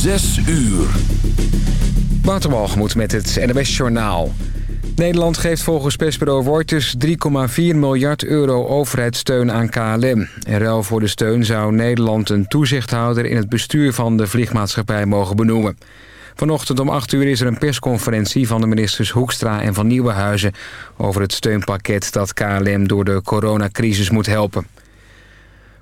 Zes uur. Waterwalgemoed met het NWS Journaal. Nederland geeft volgens persbureau Reuters 3,4 miljard euro overheidssteun aan KLM. In ruil voor de steun zou Nederland een toezichthouder in het bestuur van de vliegmaatschappij mogen benoemen. Vanochtend om 8 uur is er een persconferentie van de ministers Hoekstra en Van Nieuwenhuizen... over het steunpakket dat KLM door de coronacrisis moet helpen.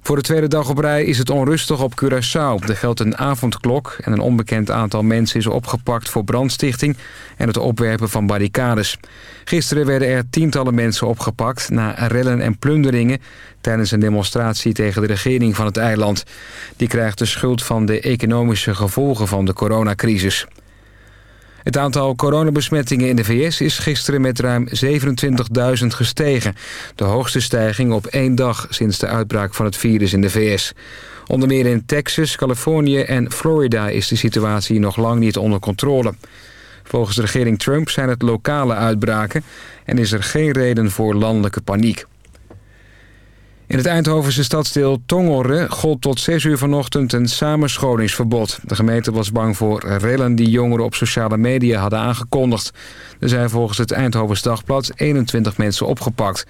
Voor de tweede dag op rij is het onrustig op Curaçao. Er geldt een avondklok en een onbekend aantal mensen is opgepakt voor brandstichting en het opwerpen van barricades. Gisteren werden er tientallen mensen opgepakt na rellen en plunderingen tijdens een demonstratie tegen de regering van het eiland. Die krijgt de schuld van de economische gevolgen van de coronacrisis. Het aantal coronabesmettingen in de VS is gisteren met ruim 27.000 gestegen. De hoogste stijging op één dag sinds de uitbraak van het virus in de VS. Onder meer in Texas, Californië en Florida is de situatie nog lang niet onder controle. Volgens de regering Trump zijn het lokale uitbraken en is er geen reden voor landelijke paniek. In het Eindhovense stadsdeel Tongeren gold tot 6 uur vanochtend een samenscholingsverbod. De gemeente was bang voor rellen die jongeren op sociale media hadden aangekondigd. Er zijn volgens het Eindhovens Dagblad 21 mensen opgepakt.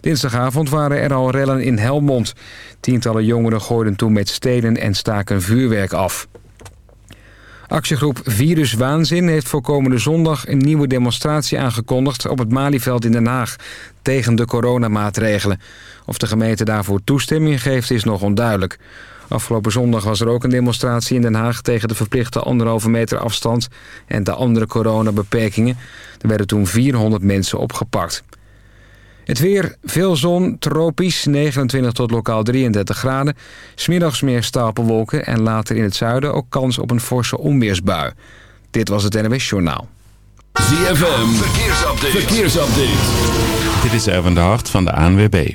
Dinsdagavond waren er al rellen in Helmond. Tientallen jongeren gooiden toen met stenen en staken vuurwerk af. Actiegroep Virus Waanzin heeft voor komende zondag een nieuwe demonstratie aangekondigd op het Malieveld in Den Haag tegen de coronamaatregelen. Of de gemeente daarvoor toestemming geeft is nog onduidelijk. Afgelopen zondag was er ook een demonstratie in Den Haag tegen de verplichte anderhalve meter afstand en de andere coronabeperkingen. Er werden toen 400 mensen opgepakt. Het weer, veel zon, tropisch, 29 tot lokaal 33 graden. Smiddags meer stapelwolken en later in het zuiden ook kans op een forse onweersbui. Dit was het NWS Journaal. ZFM, verkeersupdate. verkeersupdate. Dit is Erwin de Hart van de ANWB.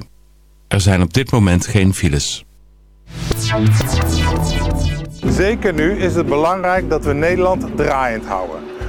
Er zijn op dit moment geen files. Zeker nu is het belangrijk dat we Nederland draaiend houden.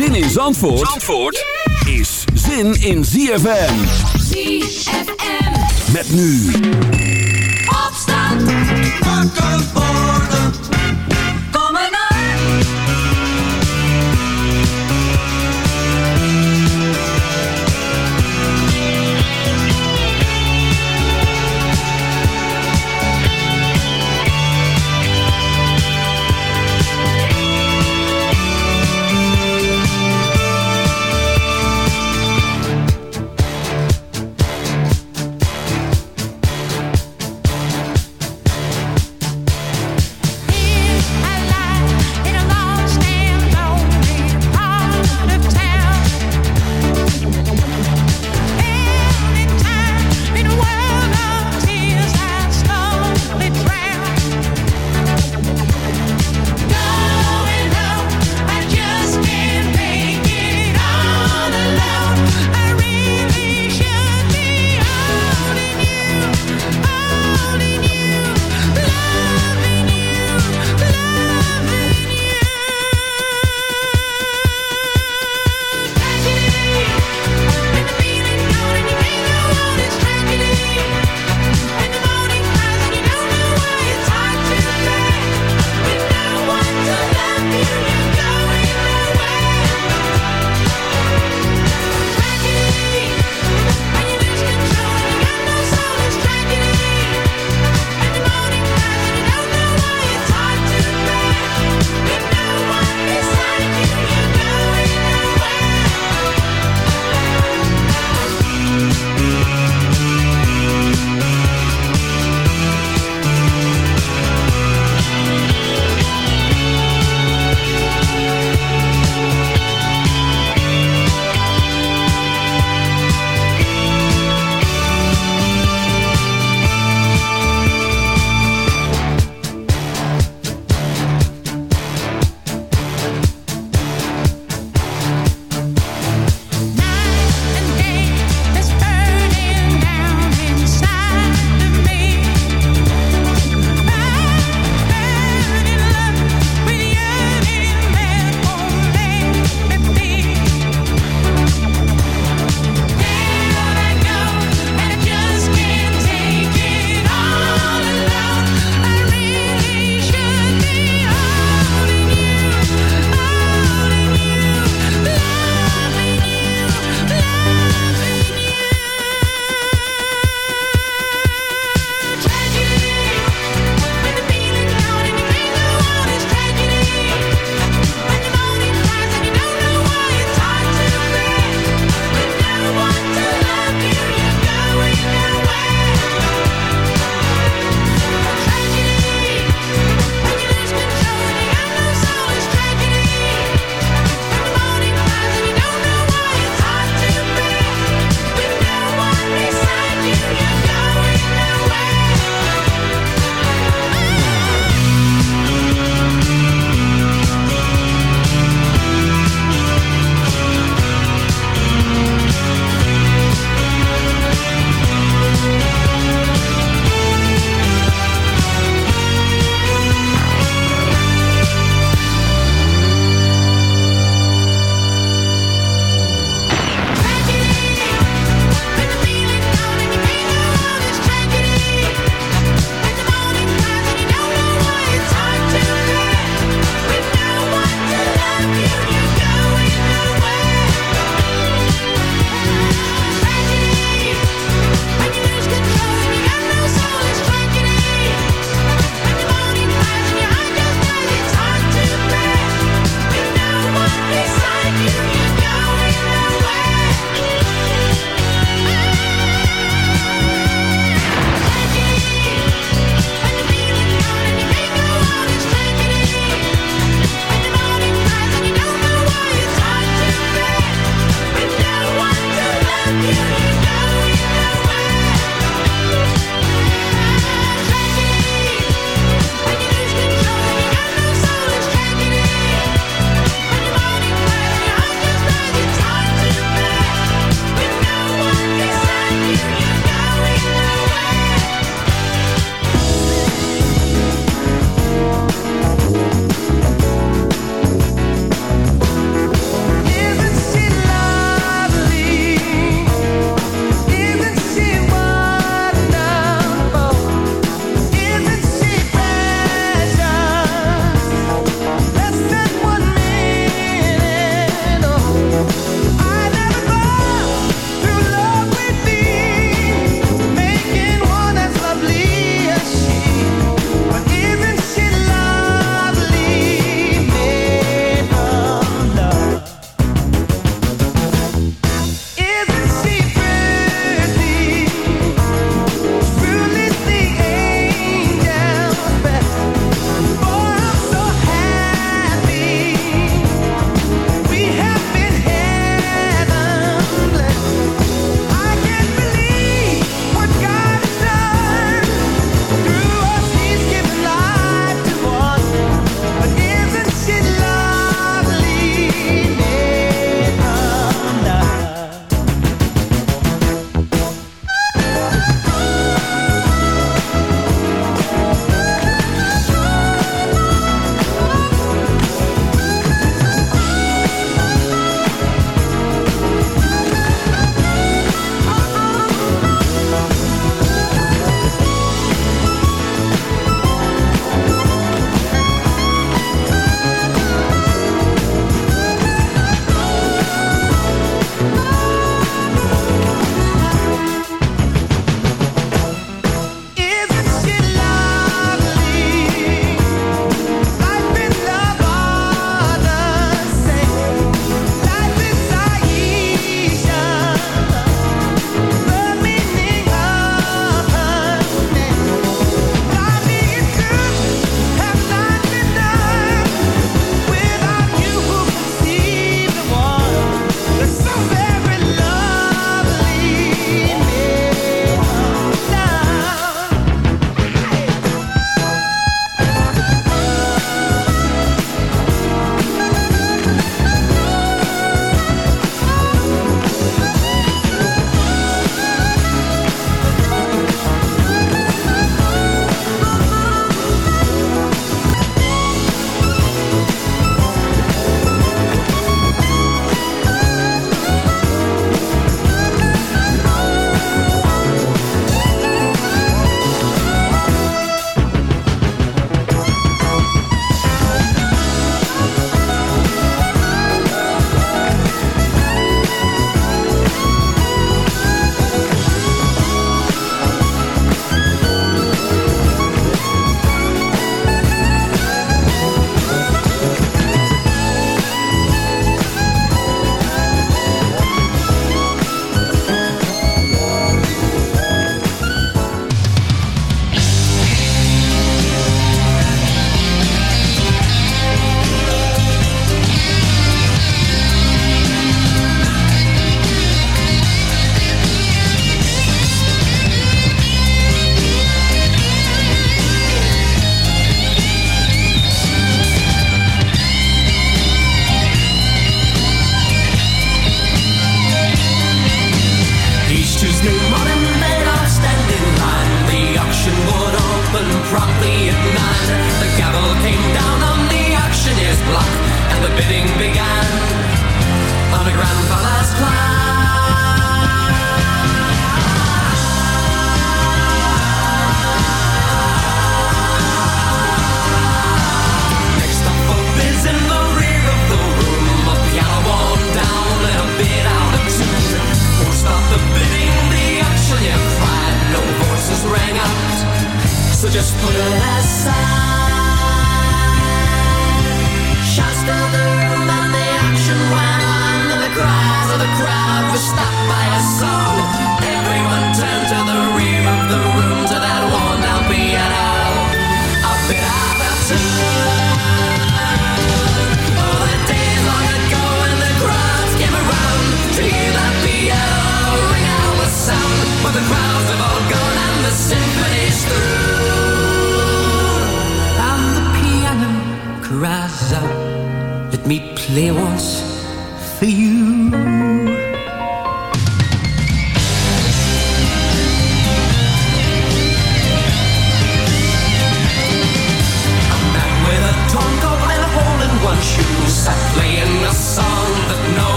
Zin in Zandvoort, Zandvoort is zin in ZFM. ZFM. Met nu. Opstand. Wakker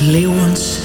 "Let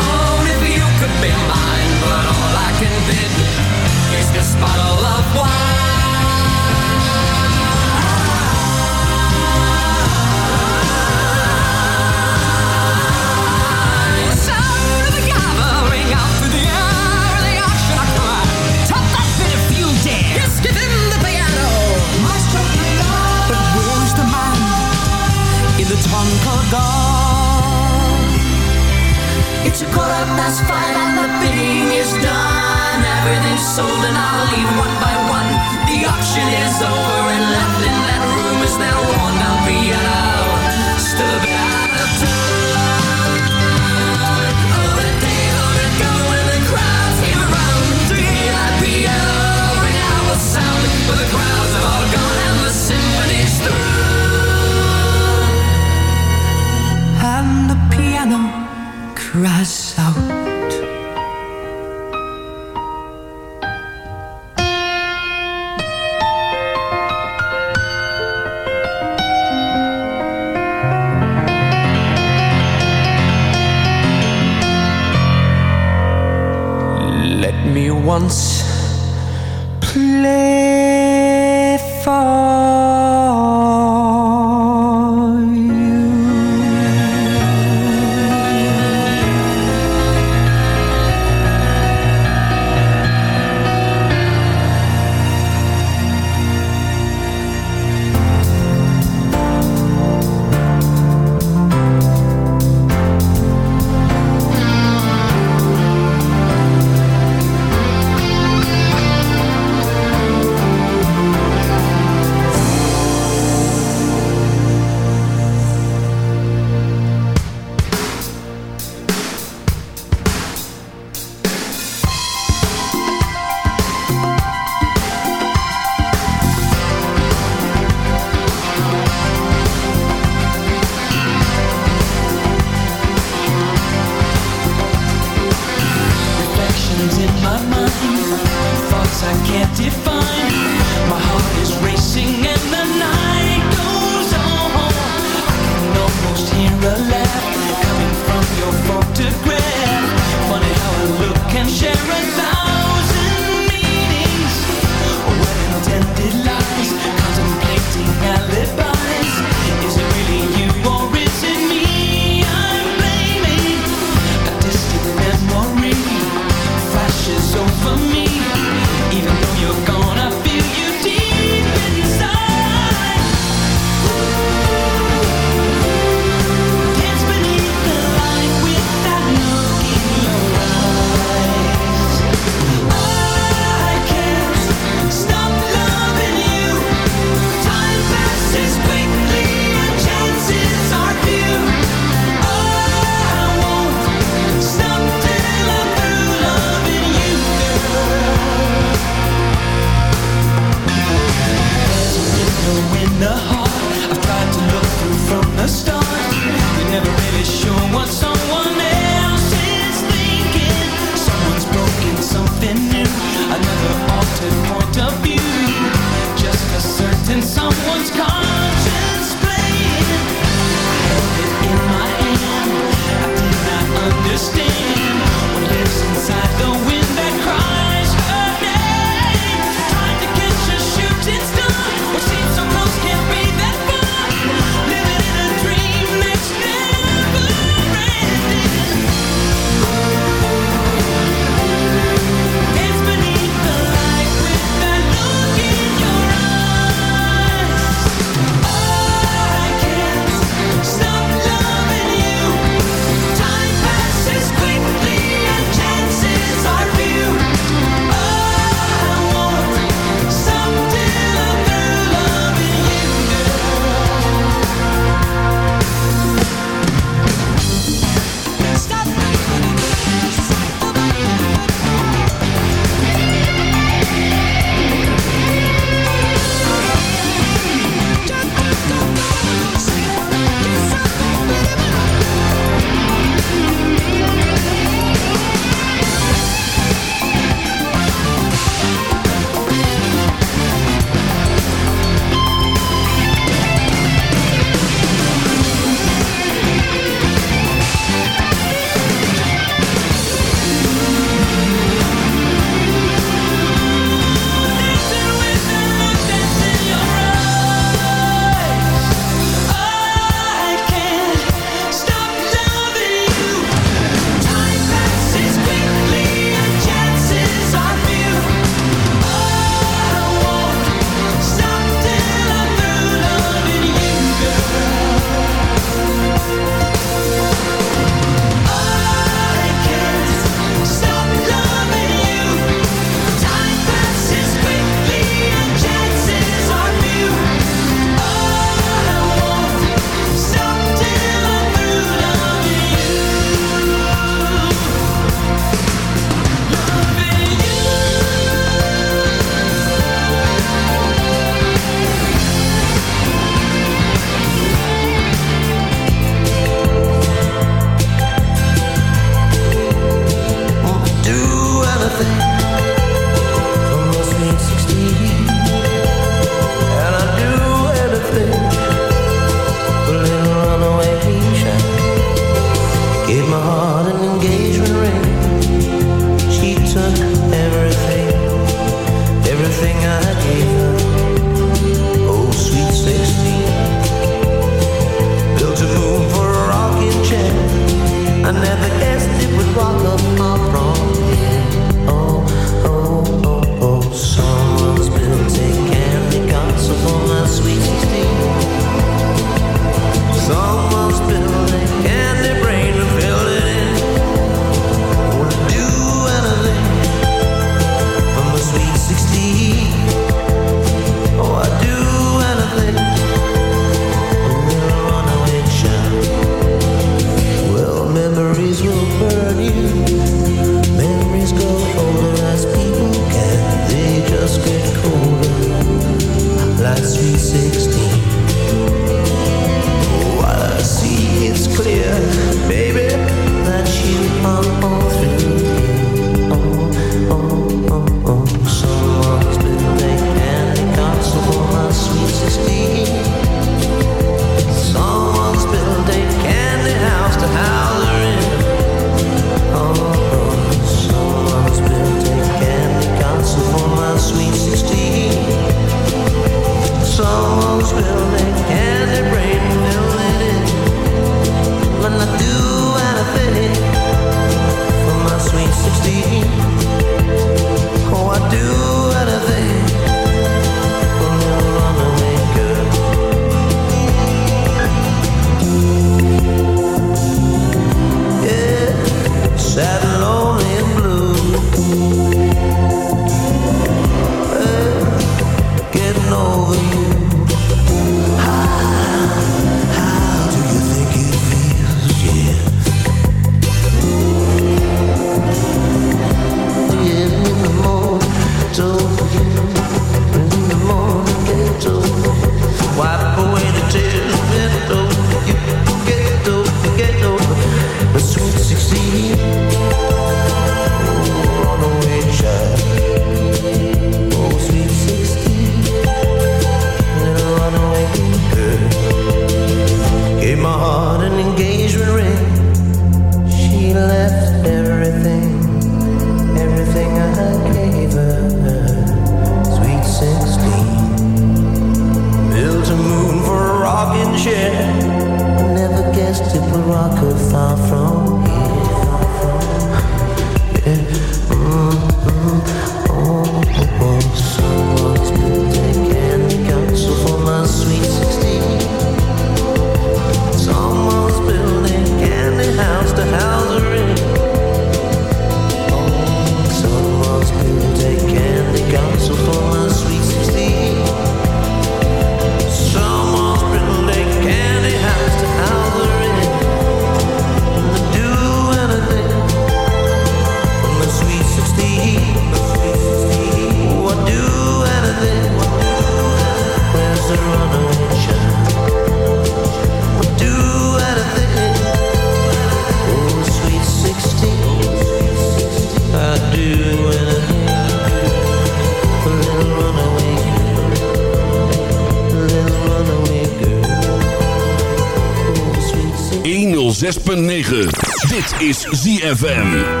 is ZFM.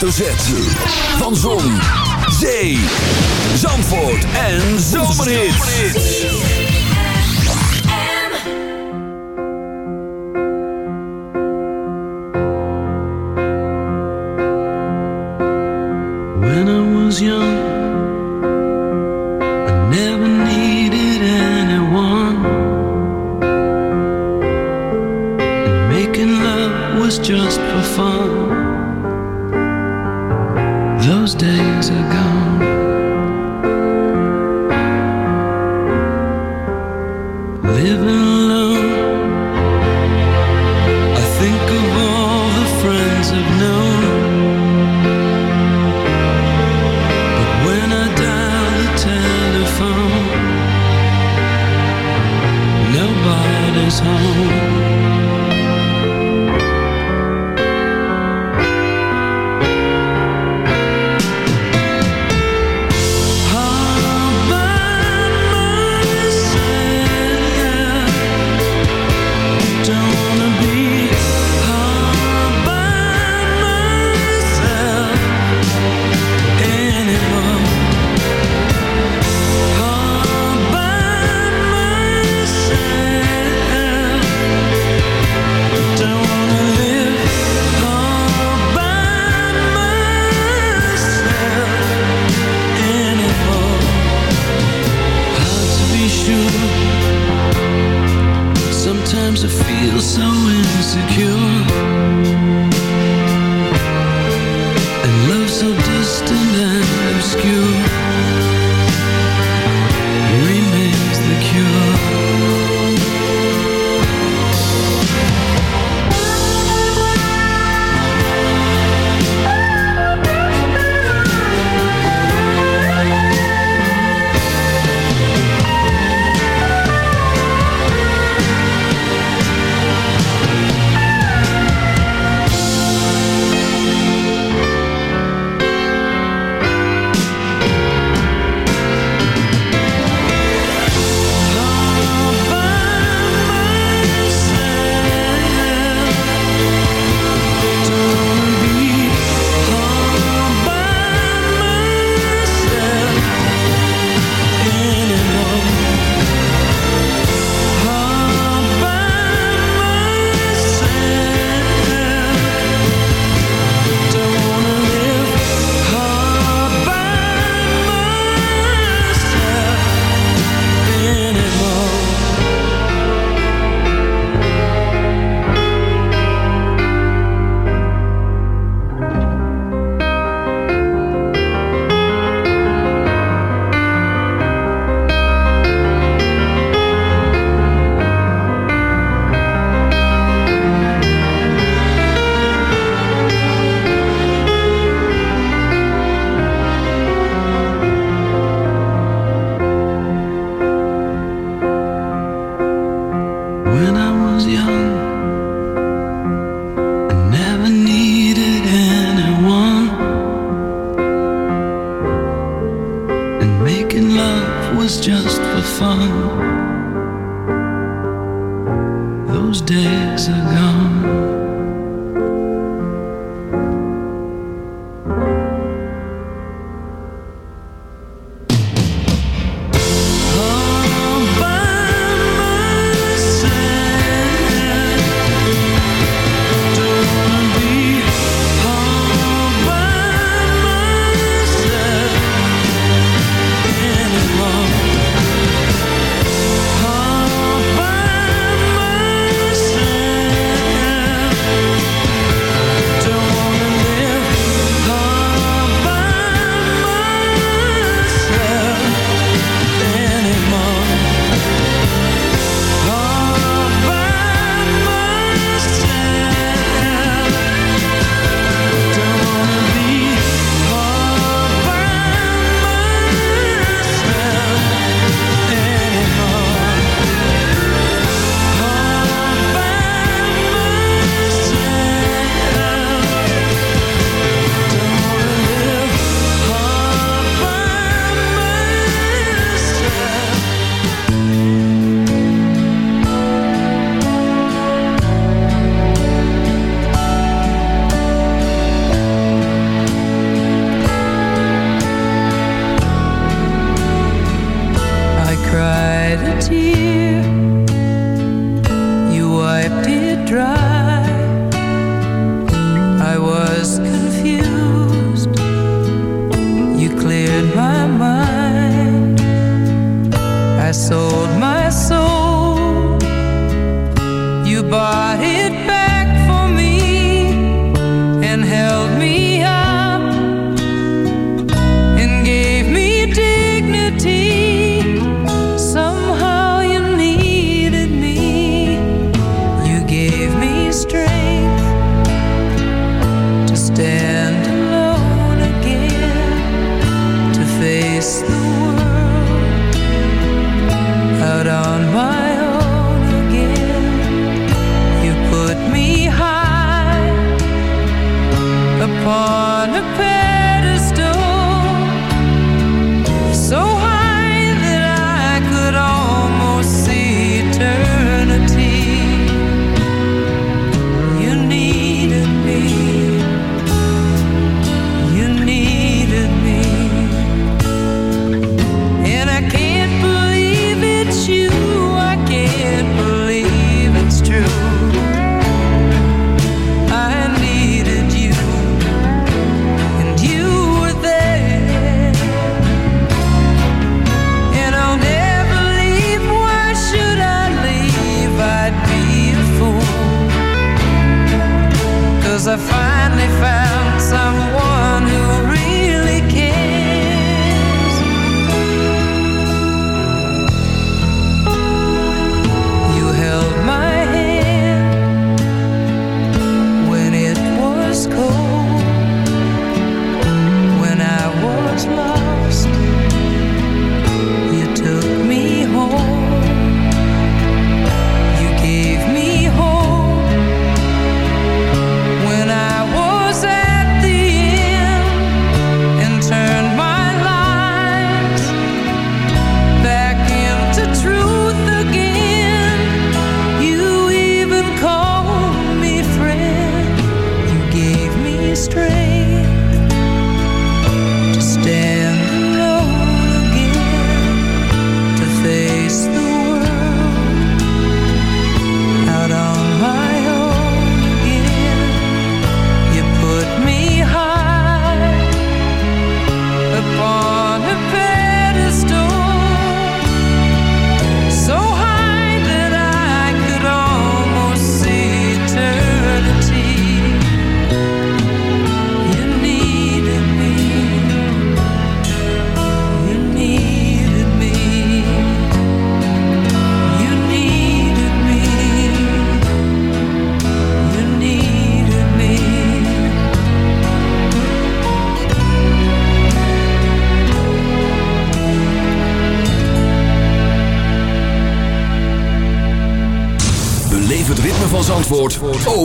Hoofdletter Z. Van Zon,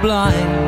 blind.